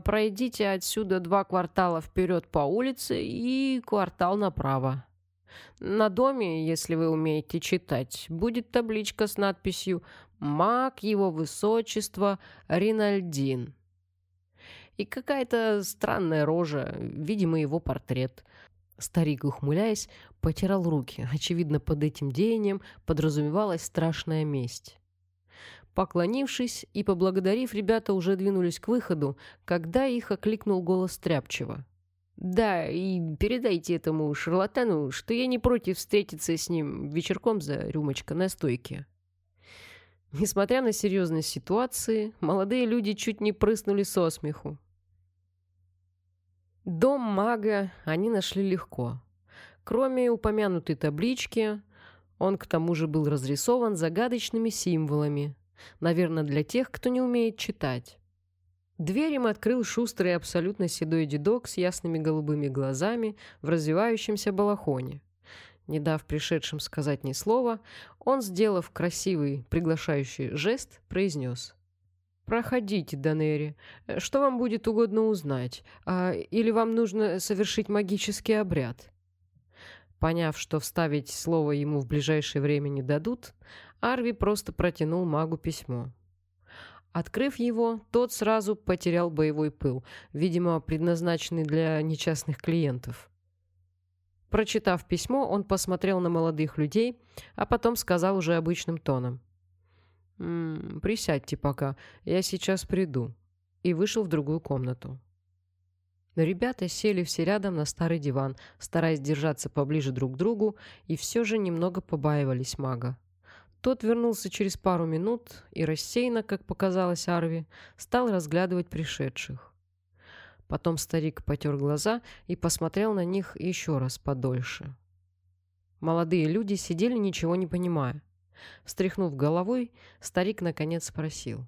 Speaker 1: пройдите отсюда два квартала вперед по улице и квартал направо. На доме, если вы умеете читать, будет табличка с надписью «Маг его высочества Ринальдин» и какая-то странная рожа, видимо, его портрет. Старик, ухмыляясь, потирал руки. Очевидно, под этим деянием подразумевалась страшная месть. Поклонившись и поблагодарив, ребята уже двинулись к выходу, когда их окликнул голос Тряпчева. «Да, и передайте этому шарлатану, что я не против встретиться с ним вечерком за рюмочкой на стойке». Несмотря на серьезность ситуации, молодые люди чуть не прыснули со смеху. Дом мага они нашли легко. Кроме упомянутой таблички, он к тому же был разрисован загадочными символами, наверное, для тех, кто не умеет читать. Дверь им открыл шустрый абсолютно седой дедок с ясными голубыми глазами в развивающемся балахоне. Не дав пришедшим сказать ни слова, он, сделав красивый приглашающий жест, произнес «Проходите, Данери. Что вам будет угодно узнать? А, или вам нужно совершить магический обряд?» Поняв, что вставить слово ему в ближайшее время не дадут, Арви просто протянул магу письмо. Открыв его, тот сразу потерял боевой пыл, видимо, предназначенный для нечастных клиентов. Прочитав письмо, он посмотрел на молодых людей, а потом сказал уже обычным тоном. «М -м, «Присядьте пока, я сейчас приду», и вышел в другую комнату. Ребята сели все рядом на старый диван, стараясь держаться поближе друг к другу, и все же немного побаивались мага. Тот вернулся через пару минут и рассеянно, как показалось Арви, стал разглядывать пришедших. Потом старик потер глаза и посмотрел на них еще раз подольше. Молодые люди сидели, ничего не понимая. Встряхнув головой, старик наконец спросил.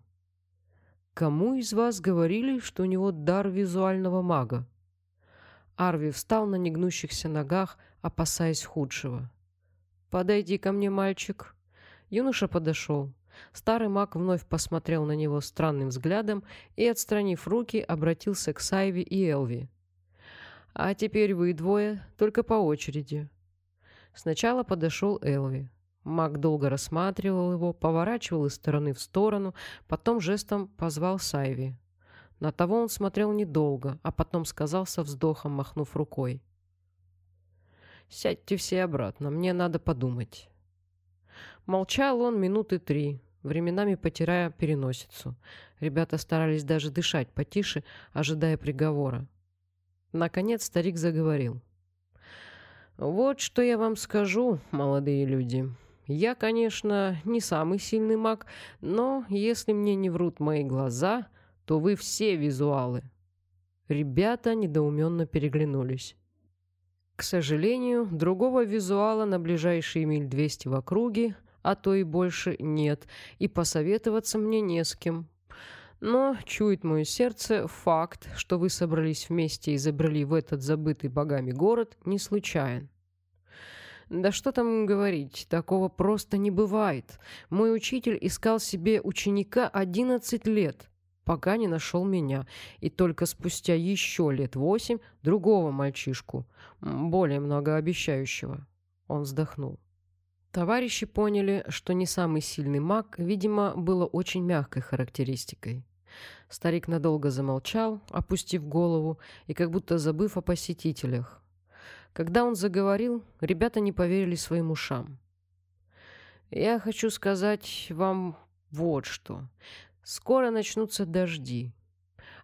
Speaker 1: «Кому из вас говорили, что у него дар визуального мага?» Арви встал на негнущихся ногах, опасаясь худшего. «Подойди ко мне, мальчик». Юноша подошел. Старый маг вновь посмотрел на него странным взглядом и, отстранив руки, обратился к Сайве и Элви. «А теперь вы двое, только по очереди». Сначала подошел Элви. Маг долго рассматривал его, поворачивал из стороны в сторону, потом жестом позвал Сайви. На того он смотрел недолго, а потом сказал со вздохом, махнув рукой. «Сядьте все обратно, мне надо подумать». Молчал он минуты три, временами потирая переносицу. Ребята старались даже дышать потише, ожидая приговора. Наконец старик заговорил. «Вот что я вам скажу, молодые люди. Я, конечно, не самый сильный маг, но если мне не врут мои глаза, то вы все визуалы». Ребята недоуменно переглянулись. К сожалению, другого визуала на ближайшие миль 200 в округе а то и больше нет, и посоветоваться мне не с кем. Но, чует мое сердце, факт, что вы собрались вместе и забрали в этот забытый богами город, не случайен. Да что там говорить, такого просто не бывает. Мой учитель искал себе ученика 11 лет, пока не нашел меня, и только спустя еще лет восемь другого мальчишку, более многообещающего. Он вздохнул. Товарищи поняли, что не самый сильный маг, видимо, было очень мягкой характеристикой. Старик надолго замолчал, опустив голову и как будто забыв о посетителях. Когда он заговорил, ребята не поверили своим ушам. «Я хочу сказать вам вот что. Скоро начнутся дожди.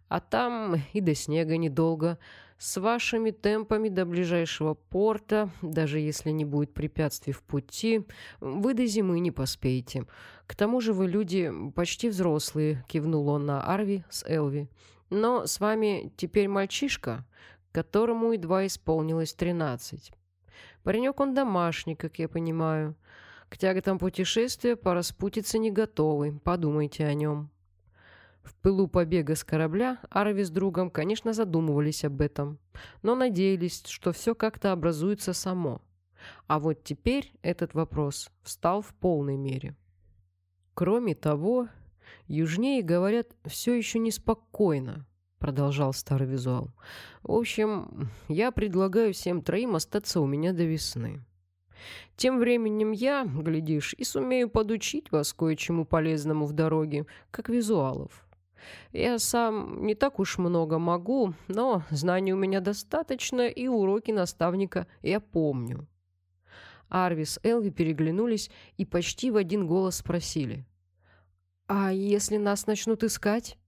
Speaker 1: А там и до снега недолго. С вашими темпами до ближайшего порта, даже если не будет препятствий в пути, вы до зимы не поспеете. К тому же вы люди почти взрослые, кивнул он на Арви с Элви. Но с вами теперь мальчишка, которому едва исполнилось тринадцать. Паренек он домашний, как я понимаю. К тяготам путешествия по распутице не готовы, подумайте о нем. В пылу побега с корабля Арви с другом, конечно, задумывались об этом, но надеялись, что все как-то образуется само. А вот теперь этот вопрос встал в полной мере. Кроме того, южнее, говорят, все еще неспокойно, продолжал старый визуал. В общем, я предлагаю всем троим остаться у меня до весны. Тем временем я, глядишь, и сумею подучить вас кое-чему полезному в дороге, как визуалов. Я сам не так уж много могу, но знаний у меня достаточно, и уроки наставника я помню». Арвис и Элви переглянулись и почти в один голос спросили. «А если нас начнут искать?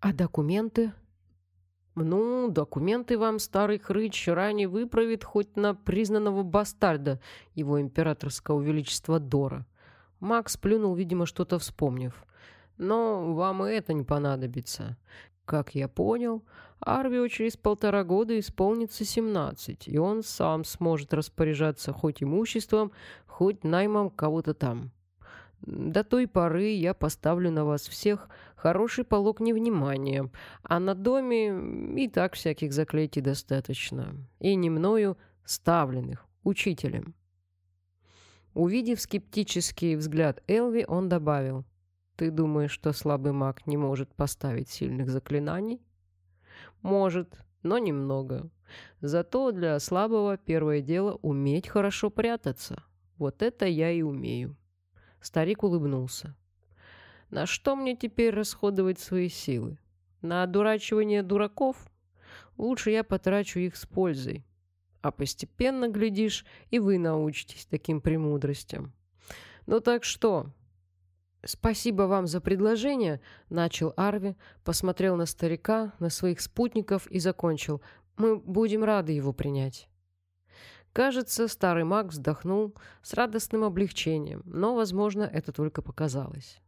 Speaker 1: А документы?» «Ну, документы вам старый хрыч ранее выправит хоть на признанного бастарда его императорского величества Дора». Макс плюнул, видимо, что-то вспомнив. Но вам и это не понадобится. Как я понял, Арвио через полтора года исполнится 17, и он сам сможет распоряжаться хоть имуществом, хоть наймом кого-то там. До той поры я поставлю на вас всех хороший полог невнимания, а на доме и так всяких заклятий достаточно. И не мною ставленных, учителем. Увидев скептический взгляд Элви, он добавил – ты думаешь, что слабый маг не может поставить сильных заклинаний? Может, но немного. Зато для слабого первое дело уметь хорошо прятаться. Вот это я и умею. Старик улыбнулся. На что мне теперь расходовать свои силы? На одурачивание дураков? Лучше я потрачу их с пользой. А постепенно, глядишь, и вы научитесь таким премудростям. Ну так что, «Спасибо вам за предложение», — начал Арви, посмотрел на старика, на своих спутников и закончил. «Мы будем рады его принять». Кажется, старый маг вздохнул с радостным облегчением, но, возможно, это только показалось.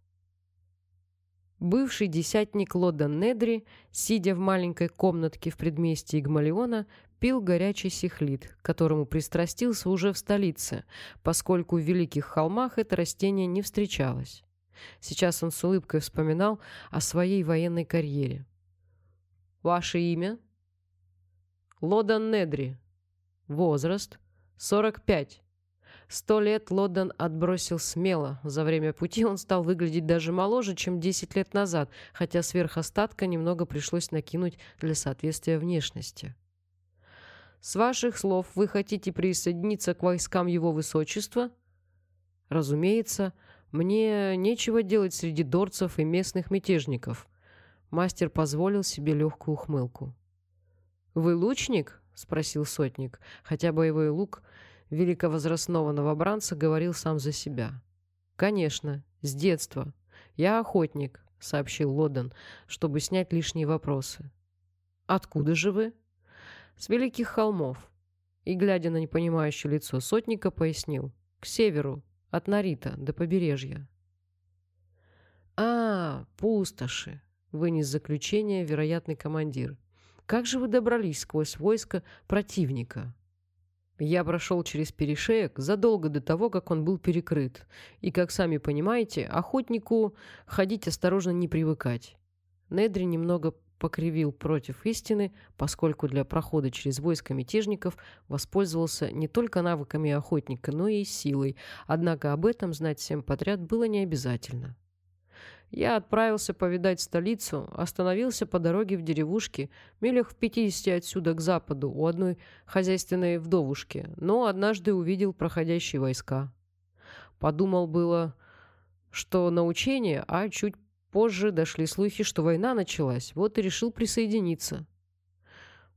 Speaker 1: Бывший десятник Лодан Недри, сидя в маленькой комнатке в предместье Игмалиона, пил горячий сихлит, которому пристрастился уже в столице, поскольку в Великих холмах это растение не встречалось. Сейчас он с улыбкой вспоминал о своей военной карьере. «Ваше имя?» «Лодан Недри. Возраст?» «45». Сто лет Лодан отбросил смело. За время пути он стал выглядеть даже моложе, чем 10 лет назад, хотя сверхостатка немного пришлось накинуть для соответствия внешности. «С ваших слов вы хотите присоединиться к войскам его высочества?» «Разумеется, мне нечего делать среди дорцев и местных мятежников. Мастер позволил себе легкую ухмылку. «Вы лучник?» — спросил сотник, хотя боевой лук великовозрастного новобранца говорил сам за себя. «Конечно, с детства. Я охотник», — сообщил Лоден, чтобы снять лишние вопросы. «Откуда же вы?» «С Великих холмов». И, глядя на непонимающее лицо сотника, пояснил. «К северу, от Нарита до побережья. «А, пустоши!» — вынес заключение вероятный командир. «Как же вы добрались сквозь войско противника?» Я прошел через перешеек задолго до того, как он был перекрыт, и, как сами понимаете, охотнику ходить осторожно не привыкать. Недри немного покривил против истины, поскольку для прохода через войско мятежников воспользовался не только навыками охотника, но и силой, однако об этом знать всем подряд было не обязательно. Я отправился повидать столицу, остановился по дороге в деревушке, милях в 50 отсюда к западу, у одной хозяйственной вдовушки, но однажды увидел проходящие войска. Подумал было, что на учение, а чуть Позже дошли слухи, что война началась, вот и решил присоединиться.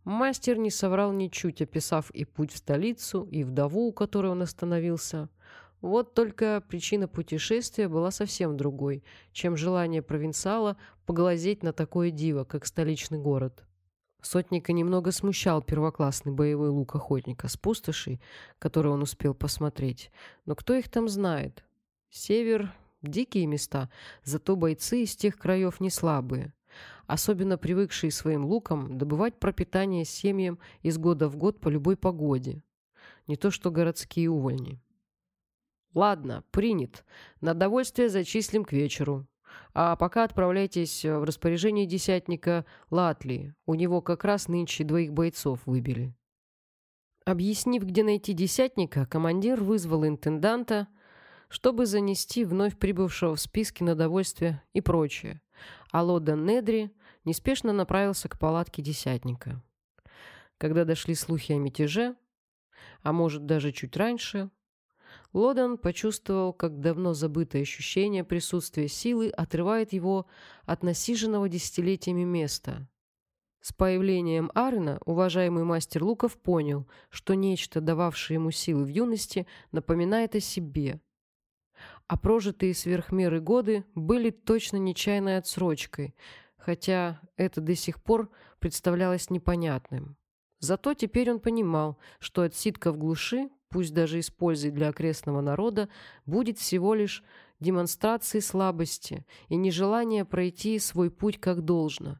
Speaker 1: Мастер не соврал ничуть, описав и путь в столицу, и вдову, у которой он остановился. Вот только причина путешествия была совсем другой, чем желание провинциала поглазеть на такое диво, как столичный город. Сотника немного смущал первоклассный боевой лук охотника с пустошей, который он успел посмотреть. Но кто их там знает? Север — дикие места, зато бойцы из тех краев не слабые. Особенно привыкшие своим луком добывать пропитание семьям из года в год по любой погоде. Не то что городские увольни. «Ладно, принят. На довольствие зачислим к вечеру. А пока отправляйтесь в распоряжение десятника Латли. У него как раз нынче двоих бойцов выбили». Объяснив, где найти десятника, командир вызвал интенданта, чтобы занести вновь прибывшего в списке на довольствие и прочее. А Лода Недри неспешно направился к палатке десятника. Когда дошли слухи о мятеже, а может даже чуть раньше, Лодан почувствовал, как давно забытое ощущение присутствия силы отрывает его от насиженного десятилетиями места. С появлением Арена уважаемый мастер Луков понял, что нечто, дававшее ему силы в юности, напоминает о себе. А прожитые сверх меры годы были точно нечаянной отсрочкой, хотя это до сих пор представлялось непонятным. Зато теперь он понимал, что отсидка в глуши пусть даже и с пользой для окрестного народа, будет всего лишь демонстрацией слабости и нежелания пройти свой путь как должно.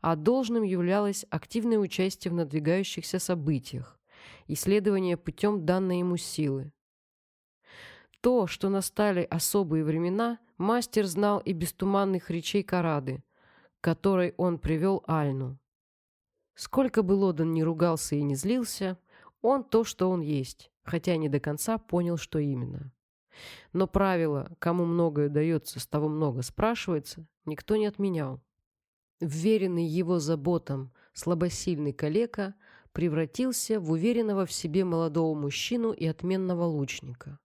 Speaker 1: А должным являлось активное участие в надвигающихся событиях, исследование путем данной ему силы. То, что настали особые времена, мастер знал и без туманных речей Карады, которой он привел Альну. Сколько бы Лодан ни ругался и не злился, он то, что он есть, хотя не до конца понял, что именно. Но правило «кому многое дается, с того много спрашивается» никто не отменял. Вверенный его заботам слабосильный калека превратился в уверенного в себе молодого мужчину и отменного лучника.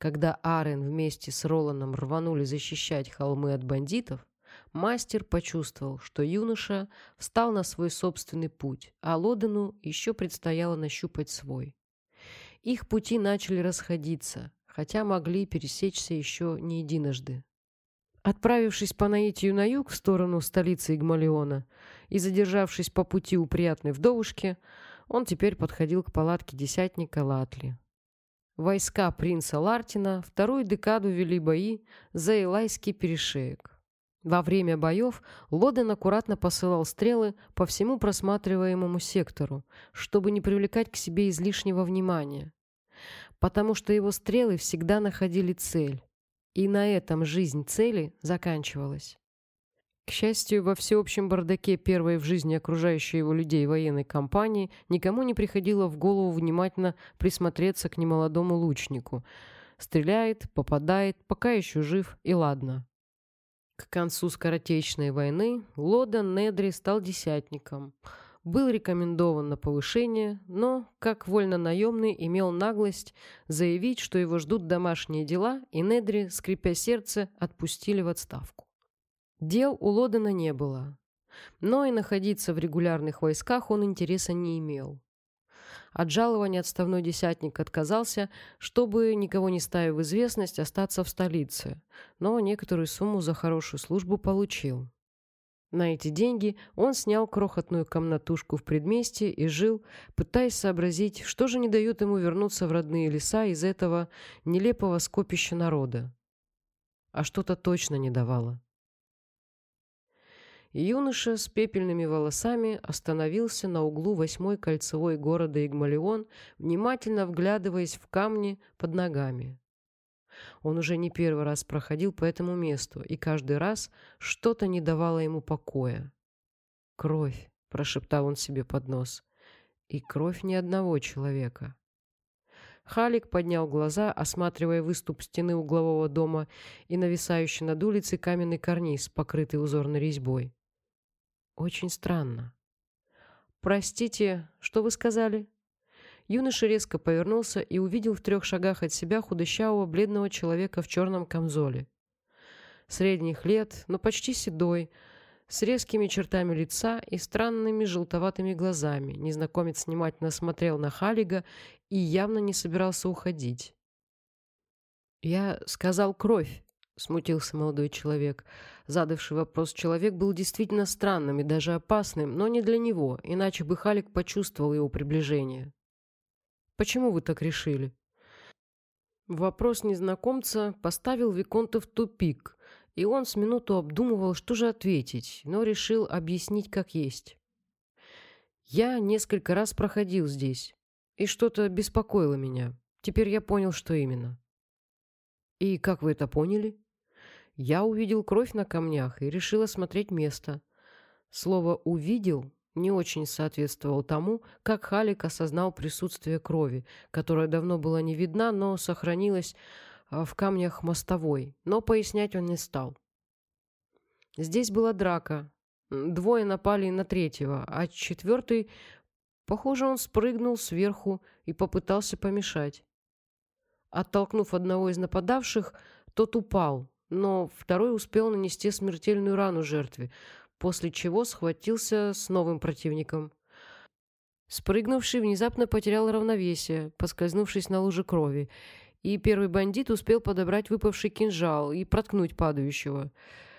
Speaker 1: Когда Арен вместе с Роланом рванули защищать холмы от бандитов, Мастер почувствовал, что юноша встал на свой собственный путь, а Лодену еще предстояло нащупать свой. Их пути начали расходиться, хотя могли пересечься еще не единожды. Отправившись по наитию на юг в сторону столицы Игмалиона и задержавшись по пути у приятной вдовушки, он теперь подходил к палатке десятника Латли. Войска принца Лартина вторую декаду вели бои за Элайский перешеек. Во время боев Лоден аккуратно посылал стрелы по всему просматриваемому сектору, чтобы не привлекать к себе излишнего внимания. Потому что его стрелы всегда находили цель, и на этом жизнь цели заканчивалась. К счастью, во всеобщем бардаке первой в жизни окружающей его людей военной кампании никому не приходило в голову внимательно присмотреться к немолодому лучнику. Стреляет, попадает, пока еще жив, и ладно. К концу скоротечной войны Лодан Недри стал десятником. Был рекомендован на повышение, но, как вольно-наемный, имел наглость заявить, что его ждут домашние дела, и Недри, скрипя сердце, отпустили в отставку. Дел у Лодана не было, но и находиться в регулярных войсках он интереса не имел. От жалования отставной десятник отказался, чтобы, никого не ставив в известность, остаться в столице, но некоторую сумму за хорошую службу получил. На эти деньги он снял крохотную комнатушку в предместье и жил, пытаясь сообразить, что же не дает ему вернуться в родные леса из этого нелепого скопища народа. А что-то точно не давало. Юноша с пепельными волосами остановился на углу восьмой кольцевой города Игмалион, внимательно вглядываясь в камни под ногами. Он уже не первый раз проходил по этому месту, и каждый раз что-то не давало ему покоя. «Кровь», — прошептал он себе под нос, — «и кровь ни одного человека». Халик поднял глаза, осматривая выступ стены углового дома и нависающий над улицей каменный карниз, покрытый узорной резьбой. Очень странно. «Простите, что вы сказали?» Юноша резко повернулся и увидел в трех шагах от себя худощавого бледного человека в черном камзоле. Средних лет, но почти седой, с резкими чертами лица и странными желтоватыми глазами. Незнакомец внимательно смотрел на Халига и явно не собирался уходить. «Я сказал кровь», — смутился молодой человек. Задавший вопрос человек был действительно странным и даже опасным, но не для него, иначе бы Халик почувствовал его приближение. «Почему вы так решили?» Вопрос незнакомца поставил Виконта в тупик, и он с минуту обдумывал, что же ответить, но решил объяснить как есть. «Я несколько раз проходил здесь, и что-то беспокоило меня. Теперь я понял, что именно». «И как вы это поняли?» «Я увидел кровь на камнях и решил осмотреть место. Слово «увидел» не очень соответствовало тому, как Халик осознал присутствие крови, которая давно была не видна, но сохранилась а, в камнях мостовой, но пояснять он не стал. Здесь была драка. Двое напали на третьего, а четвертый, похоже, он спрыгнул сверху и попытался помешать. Оттолкнув одного из нападавших, тот упал, но второй успел нанести смертельную рану жертве, после чего схватился с новым противником. Спрыгнувший внезапно потерял равновесие, поскользнувшись на луже крови, и первый бандит успел подобрать выпавший кинжал и проткнуть падающего.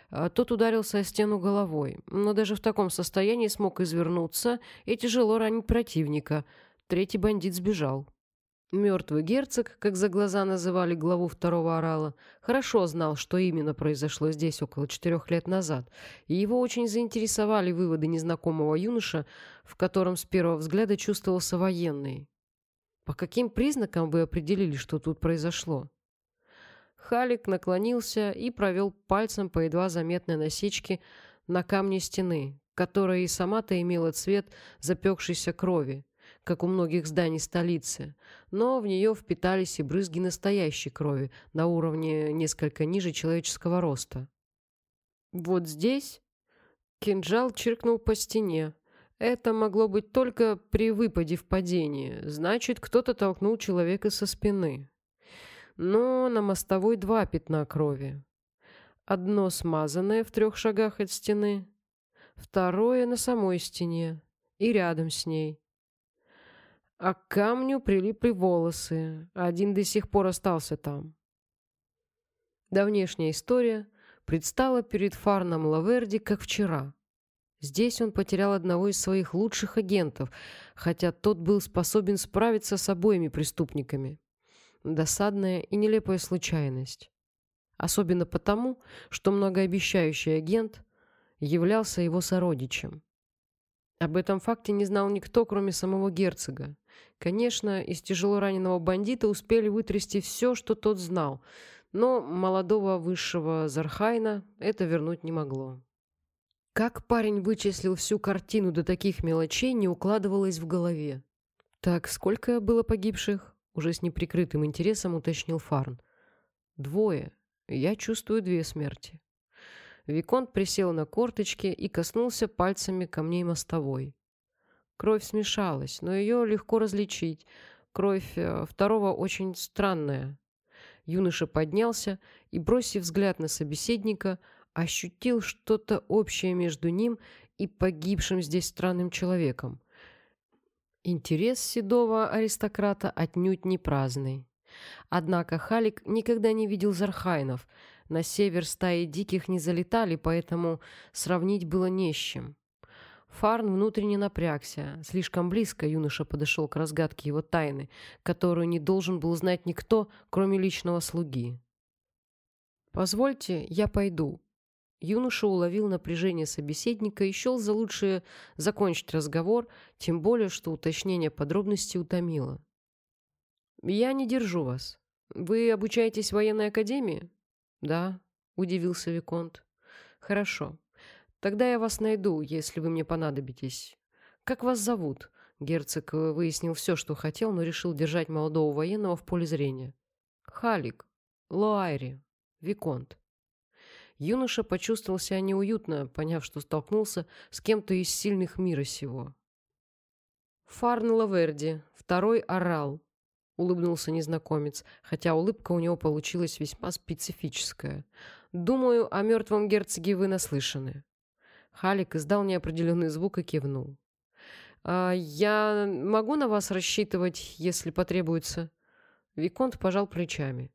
Speaker 1: А тот ударился о стену головой, но даже в таком состоянии смог извернуться и тяжело ранить противника. Третий бандит сбежал. Мертвый герцог, как за глаза называли главу второго орала, хорошо знал, что именно произошло здесь около четырех лет назад, и его очень заинтересовали выводы незнакомого юноша, в котором с первого взгляда чувствовался военный. По каким признакам вы определили, что тут произошло? Халик наклонился и провел пальцем по едва заметной насечке на камне стены, которая и сама-то имела цвет запекшейся крови, как у многих зданий столицы, но в нее впитались и брызги настоящей крови на уровне несколько ниже человеческого роста. Вот здесь кинжал чиркнул по стене. Это могло быть только при выпаде в падении, значит, кто-то толкнул человека со спины. Но на мостовой два пятна крови. Одно смазанное в трех шагах от стены, второе на самой стене и рядом с ней а к камню прилипли волосы. Один до сих пор остался там. Давнешняя история предстала перед Фарном Лаверди как вчера. Здесь он потерял одного из своих лучших агентов, хотя тот был способен справиться с обоими преступниками. Досадная и нелепая случайность. Особенно потому, что многообещающий агент являлся его сородичем. Об этом факте не знал никто, кроме самого герцога. Конечно, из тяжело раненого бандита успели вытрясти все, что тот знал, но молодого высшего Зархайна это вернуть не могло. Как парень вычислил всю картину до таких мелочей, не укладывалось в голове. «Так, сколько было погибших?» Уже с неприкрытым интересом уточнил Фарн. «Двое. Я чувствую две смерти». Виконт присел на корточки и коснулся пальцами камней мостовой. Кровь смешалась, но ее легко различить. Кровь э, второго очень странная. Юноша поднялся и, бросив взгляд на собеседника, ощутил что-то общее между ним и погибшим здесь странным человеком. Интерес седого аристократа отнюдь не праздный. Однако Халик никогда не видел Зархайнов — на север стаи диких не залетали, поэтому сравнить было не с чем. Фарн внутренне напрягся. Слишком близко юноша подошел к разгадке его тайны, которую не должен был знать никто, кроме личного слуги. «Позвольте, я пойду». Юноша уловил напряжение собеседника и счел за лучшее закончить разговор, тем более, что уточнение подробностей утомило. «Я не держу вас. Вы обучаетесь в военной академии?» «Да», — удивился Виконт. «Хорошо. Тогда я вас найду, если вы мне понадобитесь. Как вас зовут?» Герцог выяснил все, что хотел, но решил держать молодого военного в поле зрения. «Халик. Лоайри. Виконт». Юноша почувствовал себя неуютно, поняв, что столкнулся с кем-то из сильных мира сего. Фарн Лаверди, второй орал, улыбнулся незнакомец, хотя улыбка у него получилась весьма специфическая. «Думаю, о мертвом герцоге вы наслышаны». Халик издал неопределенный звук и кивнул. «А я могу на вас рассчитывать, если потребуется?» Виконт пожал плечами.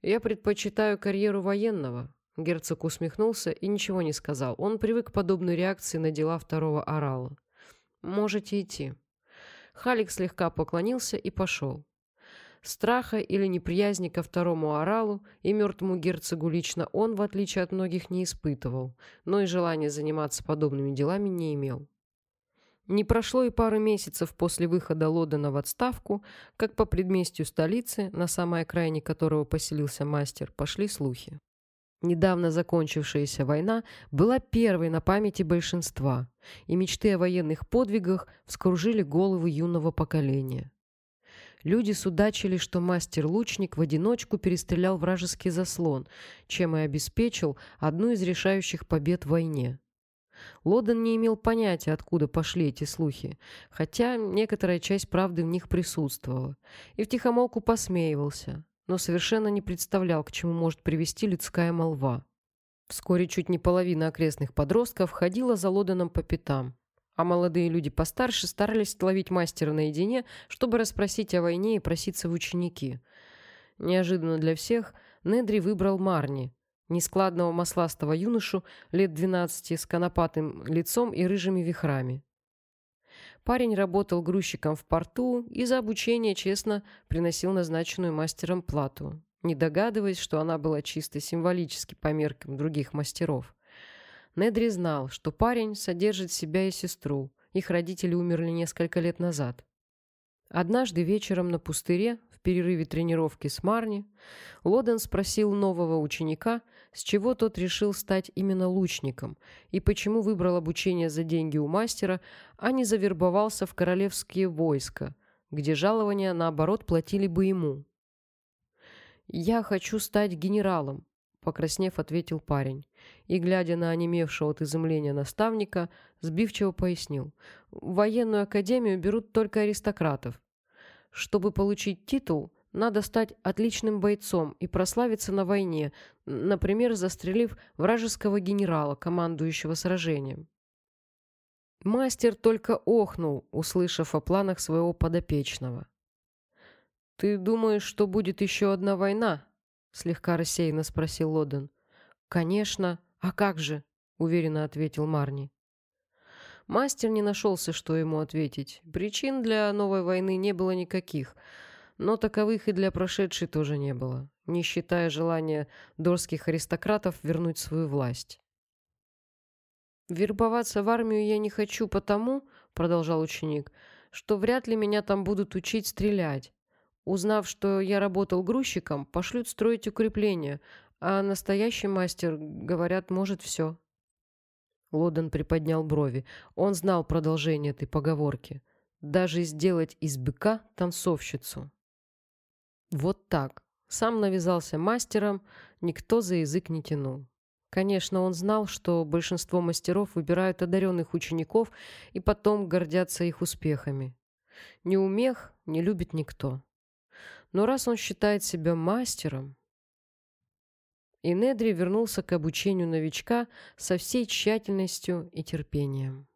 Speaker 1: «Я предпочитаю карьеру военного». Герцог усмехнулся и ничего не сказал. Он привык к подобной реакции на дела второго орала. «Можете идти». Халик слегка поклонился и пошел. Страха или неприязни ко второму оралу и мертвому герцогу лично он, в отличие от многих, не испытывал, но и желания заниматься подобными делами не имел. Не прошло и пары месяцев после выхода Лодена в отставку, как по предместью столицы, на самой окраине которого поселился мастер, пошли слухи. Недавно закончившаяся война была первой на памяти большинства, и мечты о военных подвигах вскружили головы юного поколения. Люди судачили, что мастер-лучник в одиночку перестрелял вражеский заслон, чем и обеспечил одну из решающих побед в войне. Лоден не имел понятия, откуда пошли эти слухи, хотя некоторая часть правды в них присутствовала, и втихомолку посмеивался, но совершенно не представлял, к чему может привести людская молва. Вскоре чуть не половина окрестных подростков ходила за Лоденом по пятам, а молодые люди постарше старались ловить мастера наедине, чтобы расспросить о войне и проситься в ученики. Неожиданно для всех Недри выбрал Марни, нескладного масластого юношу лет 12 с конопатым лицом и рыжими вихрами. Парень работал грузчиком в порту и за обучение честно приносил назначенную мастером плату, не догадываясь, что она была чисто символически по меркам других мастеров. Недри знал, что парень содержит себя и сестру, их родители умерли несколько лет назад. Однажды вечером на пустыре, в перерыве тренировки с Марни, Лоден спросил нового ученика, с чего тот решил стать именно лучником и почему выбрал обучение за деньги у мастера, а не завербовался в королевские войска, где жалования, наоборот, платили бы ему. «Я хочу стать генералом», — покраснев, ответил парень. И, глядя на онемевшего от изумления наставника, сбивчиво пояснил. «В военную академию берут только аристократов. Чтобы получить титул, надо стать отличным бойцом и прославиться на войне, например, застрелив вражеского генерала, командующего сражением. Мастер только охнул, услышав о планах своего подопечного. «Ты думаешь, что будет еще одна война?» — слегка рассеянно спросил Лоден. «Конечно. А как же?» — уверенно ответил Марни. Мастер не нашелся, что ему ответить. Причин для новой войны не было никаких, но таковых и для прошедшей тоже не было, не считая желания дорских аристократов вернуть свою власть. «Вербоваться в армию я не хочу потому, — продолжал ученик, — что вряд ли меня там будут учить стрелять. Узнав, что я работал грузчиком, пошлют строить укрепления, а настоящий мастер, говорят, может все». Лоден приподнял брови. Он знал продолжение этой поговорки. Даже сделать из быка танцовщицу. Вот так. Сам навязался мастером, никто за язык не тянул. Конечно, он знал, что большинство мастеров выбирают одаренных учеников и потом гордятся их успехами. Неумех не любит никто. Но раз он считает себя мастером, и Недри вернулся к обучению новичка со всей тщательностью и терпением.